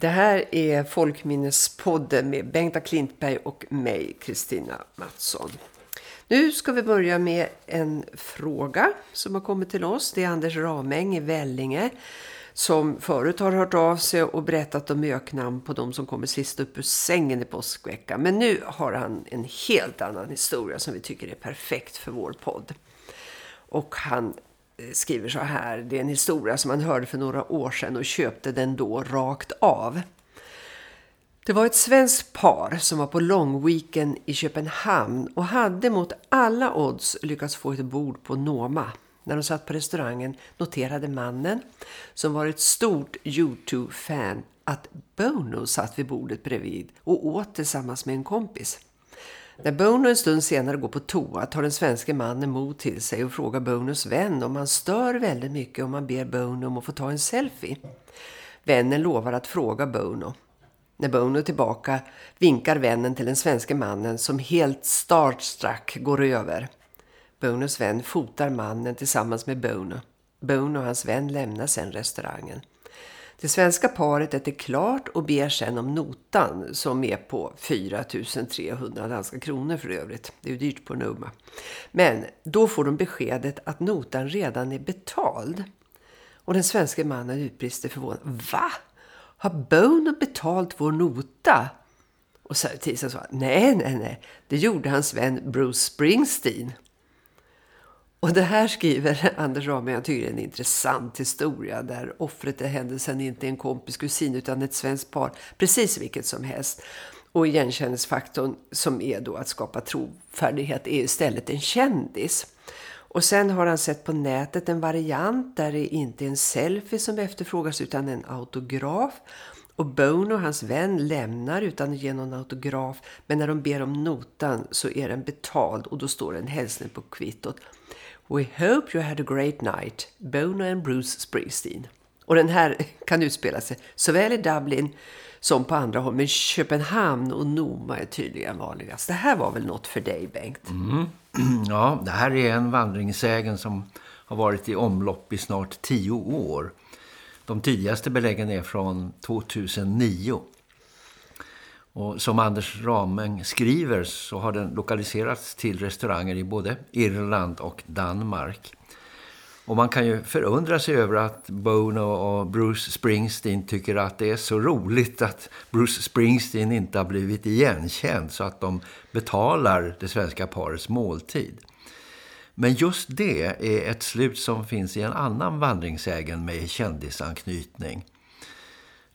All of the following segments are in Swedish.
Det här är Folkminnespodden med Bengta Klintberg och mig, Kristina Mattsson. Nu ska vi börja med en fråga som har kommit till oss. Det är Anders Ramäng i Vällinge som förut har hört av sig och berättat om öknamn på de som kommer sist upp ur sängen i påskveckan. Men nu har han en helt annan historia som vi tycker är perfekt för vår podd. Och han skriver så här, det är en historia som han hörde för några år sedan och köpte den då rakt av. Det var ett svenskt par som var på långweekend i Köpenhamn och hade mot alla odds lyckats få ett bord på Noma. När de satt på restaurangen noterade mannen, som var ett stort YouTube-fan, att Bono satt vid bordet bredvid och åt tillsammans med en kompis. När Bono en stund senare går på toa tar den svenska mannen mod till sig och frågar Bonos vän om han stör väldigt mycket om man ber Bono om att få ta en selfie. Vännen lovar att fråga Bono. När Bono är tillbaka vinkar vännen till den svenska mannen som helt starstruck går över. Bonos vän fotar mannen tillsammans med Bono. Bono och hans vän lämnar sedan restaurangen. Det svenska paret äter klart och ber sen om notan som är på 4 300 danska kronor för övrigt. Det är ju dyrt på Numa. Men då får de beskedet att notan redan är betald. Och den svenska mannen utbrister förvånad. Va? Har Bono betalt vår nota? Och Tisa sa, nej, nej, nej. Det gjorde hans vän Bruce Springsteen. Och det här skriver Anders Ramey, jag tycker det är en intressant historia där offret är händelsen inte en kompis kusin utan ett svenskt par, precis vilket som helst. Och igenkänningsfaktorn som är då att skapa trovärdighet är istället en kändis. Och sen har han sett på nätet en variant där det inte är en selfie som efterfrågas utan en autograf. Och Bono och hans vän lämnar utan att ge någon autograf. Men när de ber om notan så är den betald och då står en hälsning på kvittot. We hope you had a great night, Bono and Bruce Springsteen. Och den här kan utspela sig såväl i Dublin som på andra håll. Men Köpenhamn och Noma är tydligen vanligast. Det här var väl något för dig, Bengt? Mm. Ja, det här är en vandringssägen som har varit i omlopp i snart tio år. De tidigaste beläggen är från 2009. Och som Anders Rameng skriver så har den lokaliserats till restauranger i både Irland och Danmark. Och man kan ju förundra sig över att Bono och Bruce Springsteen tycker att det är så roligt att Bruce Springsteen inte har blivit igenkänd så att de betalar det svenska parets måltid. Men just det är ett slut som finns i en annan vandringsägen med kändisanknytning.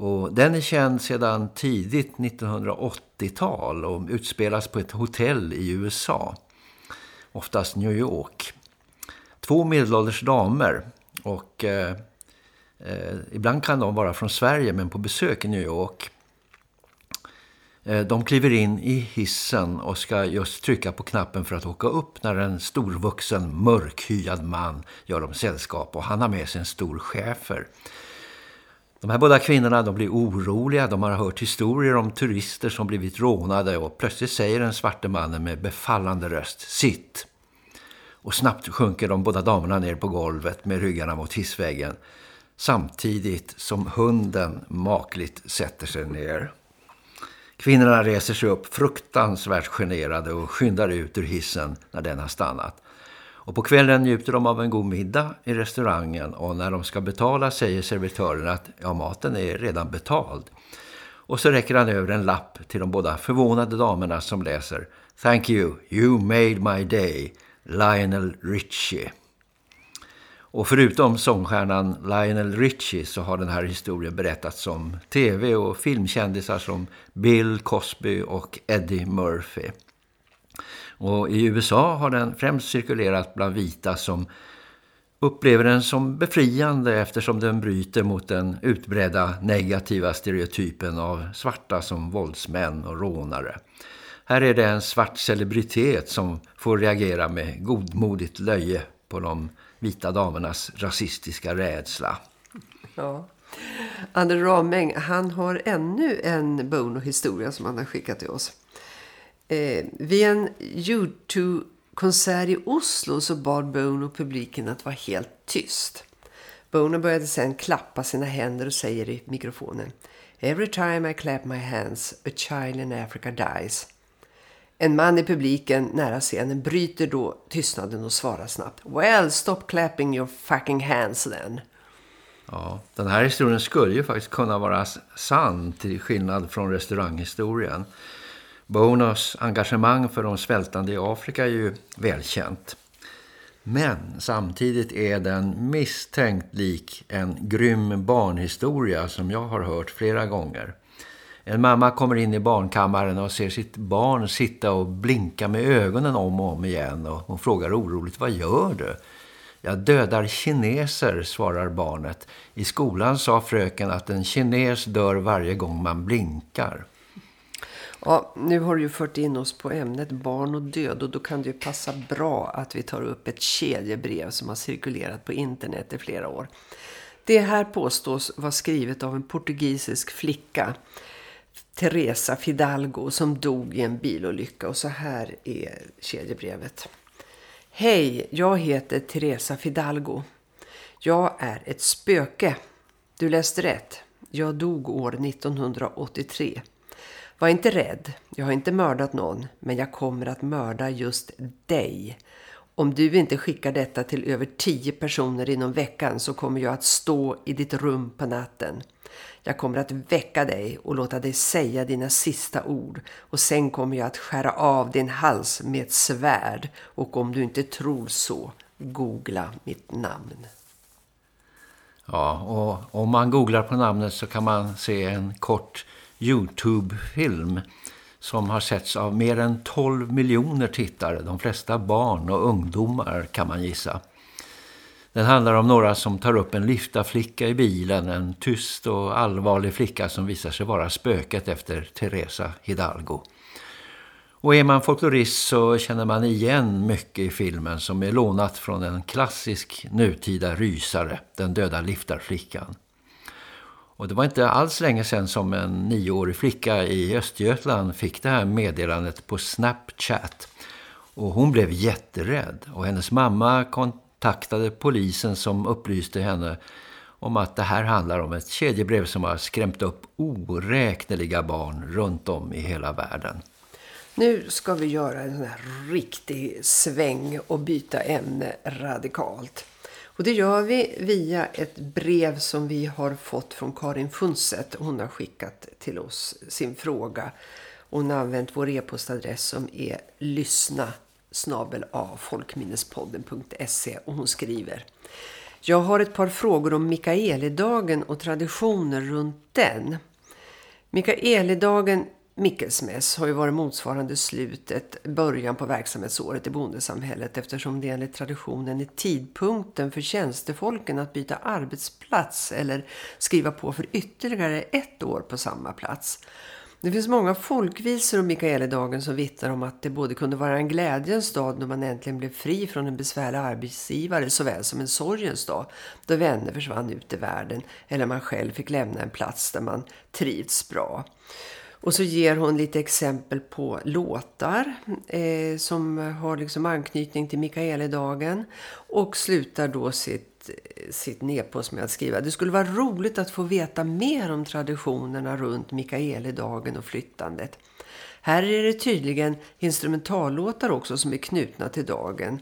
Och den är känd sedan tidigt 1980-tal och utspelas på ett hotell i USA, oftast New York. Två medelålders damer och eh, eh, ibland kan de vara från Sverige men på besök i New York. Eh, de kliver in i hissen och ska just trycka på knappen för att åka upp när en storvuxen mörkhyad man gör dem sällskap och han har med sig en stor chefer. De här båda kvinnorna de blir oroliga. De har hört historier om turister som blivit rånade och plötsligt säger den svarte mannen med befallande röst Sitt! Och snabbt sjunker de båda damerna ner på golvet med ryggarna mot hissväggen samtidigt som hunden makligt sätter sig ner. Kvinnorna reser sig upp fruktansvärt generade och skyndar ut ur hissen när den har stannat. Och på kvällen njuter de av en god middag i restaurangen och när de ska betala säger servitören att ja, maten är redan betald. Och så räcker han över en lapp till de båda förvånade damerna som läser Thank you, you made my day, Lionel Richie. Och förutom sångstjärnan Lionel Richie så har den här historien berättats om tv- och filmkändisar som Bill Cosby och Eddie Murphy. Och i USA har den främst cirkulerat bland vita som upplever den som befriande eftersom den bryter mot den utbredda negativa stereotypen av svarta som våldsmän och rånare. Här är det en svart celebritet som får reagera med godmodigt löje på de vita damernas rasistiska rädsla. Ja. Anders Ramäng, han har ännu en Bono-historia som han har skickat till oss. Eh, vid en YouTube-konsert i Oslo så bad Bono publiken att vara helt tyst. Bono började sedan klappa sina händer och säger i mikrofonen Every time I clap my hands, a child in Africa dies. En man i publiken nära scenen bryter då tystnaden och svarar snabbt. Well, stop clapping your fucking hands then. Ja, den här historien skulle ju faktiskt kunna vara sann till skillnad från restauranghistorien. Bonos engagemang för de svältande i Afrika är ju välkänt. Men samtidigt är den misstänkt lik en grym barnhistoria som jag har hört flera gånger. En mamma kommer in i barnkammaren och ser sitt barn sitta och blinka med ögonen om och om igen och hon frågar oroligt, vad gör du? Jag dödar kineser, svarar barnet. I skolan sa fröken att en kines dör varje gång man blinkar. Ja, nu har du ju fört in oss på ämnet barn och död och då kan det ju passa bra att vi tar upp ett kedjebrev som har cirkulerat på internet i flera år. Det här påstås vara skrivet av en portugisisk flicka, Teresa Fidalgo, som dog i en bilolycka och så här är kedjebrevet. Hej, jag heter Teresa Fidalgo. Jag är ett spöke. Du läste rätt. Jag dog år 1983. Var inte rädd. Jag har inte mördat någon. Men jag kommer att mörda just dig. Om du inte skickar detta till över tio personer inom veckan så kommer jag att stå i ditt rum på natten. Jag kommer att väcka dig och låta dig säga dina sista ord. Och sen kommer jag att skära av din hals med ett svärd. Och om du inte tror så, googla mitt namn. Ja, och om man googlar på namnet så kan man se en kort Youtube-film som har setts av mer än 12 miljoner tittare. De flesta barn och ungdomar kan man gissa. Den handlar om några som tar upp en liftaflicka i bilen, en tyst och allvarlig flicka som visar sig vara spöket efter Teresa Hidalgo. Och är man folklorist så känner man igen mycket i filmen som är lånat från en klassisk nutida rysare, den döda liftarflickan. Och det var inte alls länge sedan som en nioårig flicka i Östergötland fick det här meddelandet på Snapchat. Och hon blev jätterädd och hennes mamma kontaktade polisen som upplyste henne om att det här handlar om ett kedjebrev som har skrämt upp oräkneliga barn runt om i hela världen. Nu ska vi göra en sån här riktig sväng och byta ämne radikalt. Och det gör vi via ett brev som vi har fått från Karin Funset. Hon har skickat till oss sin fråga. Hon har använt vår e-postadress som är lyssna folkminnespodden.se och hon skriver Jag har ett par frågor om Mikaelidagen och traditioner runt den. Mikaelidagen Mickelsmäss har ju varit motsvarande slutet, början på verksamhetsåret i bondesamhället eftersom det enligt traditionen är tidpunkten för tjänstefolken att byta arbetsplats eller skriva på för ytterligare ett år på samma plats. Det finns många folkvisor om Mikaeledagen som vittnar om att det både kunde vara en glädjens dag när man äntligen blev fri från en besvärlig arbetsgivare såväl som en sorgens dag då vänner försvann ut i världen eller man själv fick lämna en plats där man trivs bra. Och så ger hon lite exempel på låtar eh, som har liksom anknytning till Mikaeledagen. Och slutar då sitt, sitt nepos med att skriva. Det skulle vara roligt att få veta mer om traditionerna runt Mikaeledagen och flyttandet. Här är det tydligen instrumentallåtar också som är knutna till dagen.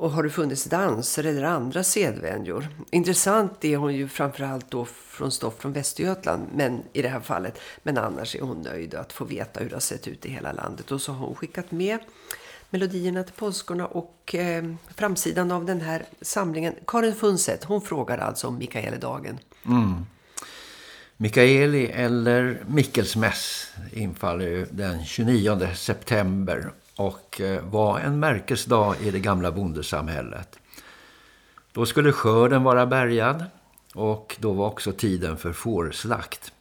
Och har det funnits danser eller andra sedvänjor? Intressant är hon ju framförallt då från stoff från Västergötland, men i det här fallet. Men annars är hon nöjd att få veta hur det har sett ut i hela landet. Och så har hon skickat med melodierna till påskorna och eh, framsidan av den här samlingen. Karin Funset, hon frågar alltså om Mikaeledagen. Mm. Mikaeli eller Mikkelsmäss infaller ju den 29 september och eh, var en märkesdag i det gamla bondesamhället. Då skulle skörden vara bärgad och då var också tiden för fårslakt.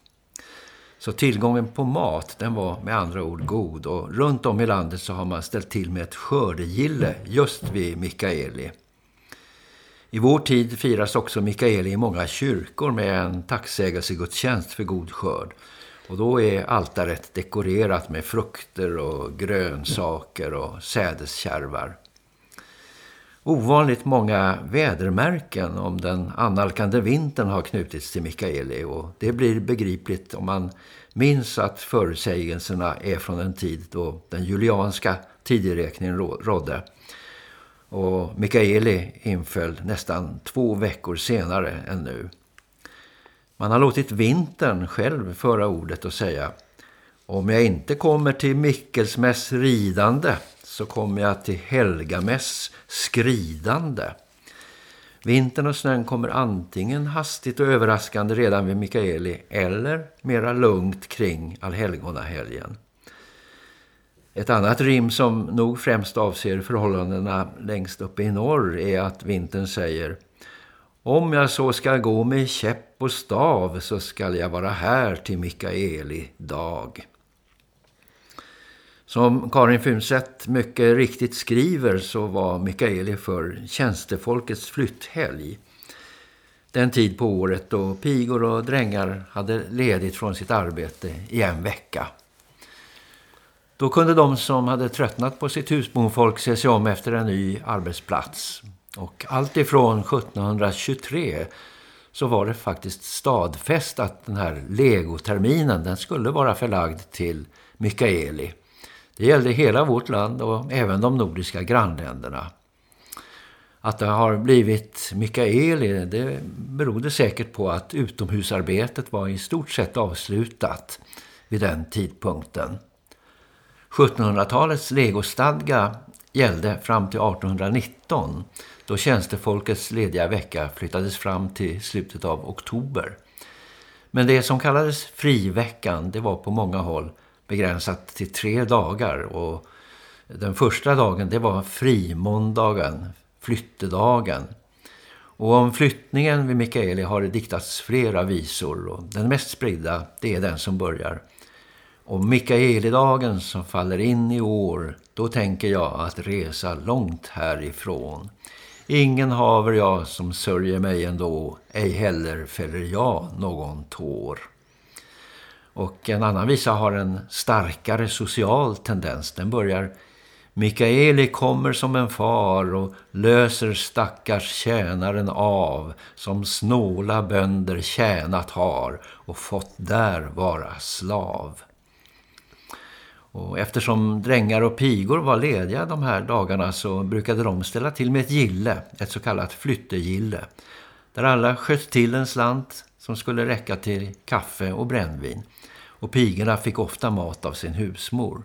Så tillgången på mat den var med andra ord god och runt om i landet så har man ställt till med ett skördegille just vid Mikaeli. I vår tid firas också Mikaeli i många kyrkor med en tacksägelsegudstjänst för god skörd. Och då är altaret dekorerat med frukter och grönsaker och sädeskärvar. ovanligt många vädermärken om den annalkande vintern har knutits till Mikaeli och det blir begripligt om man minns att förutsägelserna är från en tid då den julianska tideräkningen rådde. Och Mikaeli inföll nästan två veckor senare än nu. Man har låtit vintern själv föra ordet och säga om jag inte kommer till Mickelsmäss ridande så kommer jag till Helgamäss skridande. Vintern och snön kommer antingen hastigt och överraskande redan vid Mikaeli eller mera lugnt kring Allhelgonahelgen. Ett annat rim som nog främst avser förhållandena längst uppe i norr är att vintern säger om jag så ska gå med käpp och stav så skall jag vara här till Mikaeli dag. Som Karin Funset mycket riktigt skriver så var Mikaeli för tjänstefolkets flytthelg. Den tid på året då pigor och drängar hade ledigt från sitt arbete i en vecka. Då kunde de som hade tröttnat på sitt husbonfolk se sig om efter en ny arbetsplats. Och allt ifrån 1723 så var det faktiskt stadfäst att den här legoterminen den skulle vara förlagd till Mikaeli. Det gällde hela vårt land och även de nordiska grannländerna. Att det har blivit Mikaeli det berodde säkert på att utomhusarbetet var i stort sett avslutat vid den tidpunkten. 1700-talets legostadga gällde fram till 1819 då tjänstefolkets lediga vecka flyttades fram till slutet av oktober. Men det som kallades friveckan det var på många håll begränsat till tre dagar och den första dagen det var frimåndagen, flyttedagen. Och om flyttningen vid Mikaeli har det diktats flera visor och den mest spridda det är den som börjar. Om Mikaelidagen som faller in i år, då tänker jag att resa långt härifrån. Ingen haver jag som sörjer mig ändå, ej heller fäller jag någon tår. Och en annan visa har en starkare social tendens. Den börjar Mikaeli kommer som en far och löser stackars tjänaren av som snåla bönder tjänat har och fått där vara slav. Och eftersom drängar och pigor var lediga de här dagarna så brukade de ställa till med ett gille, ett så kallat flyttegille. Där alla sköt till en slant som skulle räcka till kaffe och brännvin och pigorna fick ofta mat av sin husmor.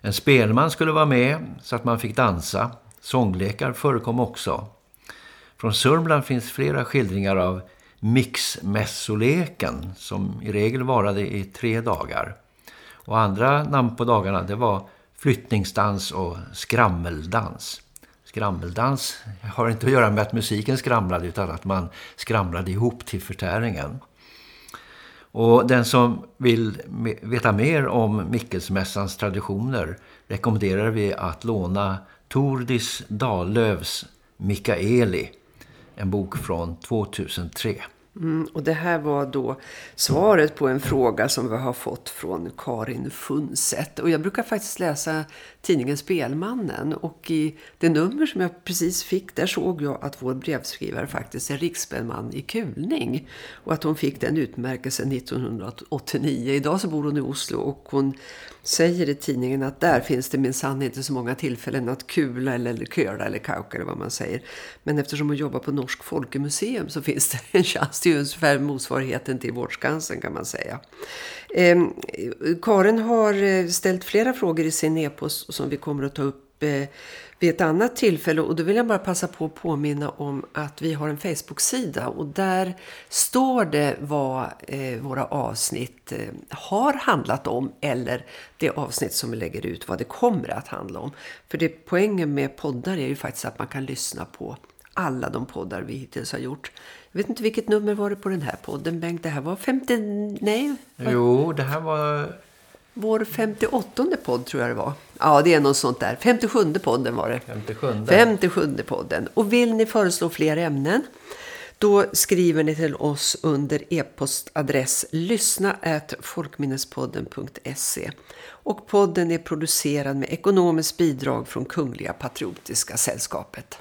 En spelman skulle vara med så att man fick dansa. Sånglekar förekom också. Från Sörmland finns flera skildringar av mixmässoleken som i regel varade i tre dagar. Och andra namn på dagarna det var flyttningsdans och skrammeldans. Skrammeldans har inte att göra med att musiken skramlade utan att man skramlade ihop till förtäringen. Och den som vill veta mer om Mickelsmässans traditioner rekommenderar vi att låna Tordis Dallövs Mikaeli, en bok från 2003. Mm, och det här var då svaret på en fråga som vi har fått från Karin Funset. Och jag brukar faktiskt läsa tidningen Spelmannen och i det nummer som jag precis fick där såg jag att vår brevskrivare faktiskt är riksspelman i Kulning. Och att hon fick den utmärkelsen 1989. Idag så bor hon i Oslo och hon säger i tidningen att där finns det minsann inte så många tillfällen att kula eller, eller köra eller kauka eller vad man säger. Men eftersom hon jobbar på Norsk Folkemuseum så finns det en chans det är ungefär motsvarigheten till Vårdskansen kan man säga. Eh, Karin har eh, ställt flera frågor i sin e-post som vi kommer att ta upp eh, vid ett annat tillfälle och då vill jag bara passa på att påminna om att vi har en Facebook-sida och där står det vad eh, våra avsnitt eh, har handlat om eller det avsnitt som vi lägger ut vad det kommer att handla om. För det poängen med poddar är ju faktiskt att man kan lyssna på alla de poddar vi hittills har gjort. Jag vet inte vilket nummer var det på den här podden, Bengt. Det här var 50... Nej? Jo, det här var... Vår 58 podd tror jag det var. Ja, det är något sånt där. 57 podden var det. 57. 57 podden. Och vill ni föreslå fler ämnen Då skriver ni till oss under e-postadress lyssna folkminnespodden.se och podden är producerad med ekonomiskt bidrag från Kungliga Patriotiska Sällskapet.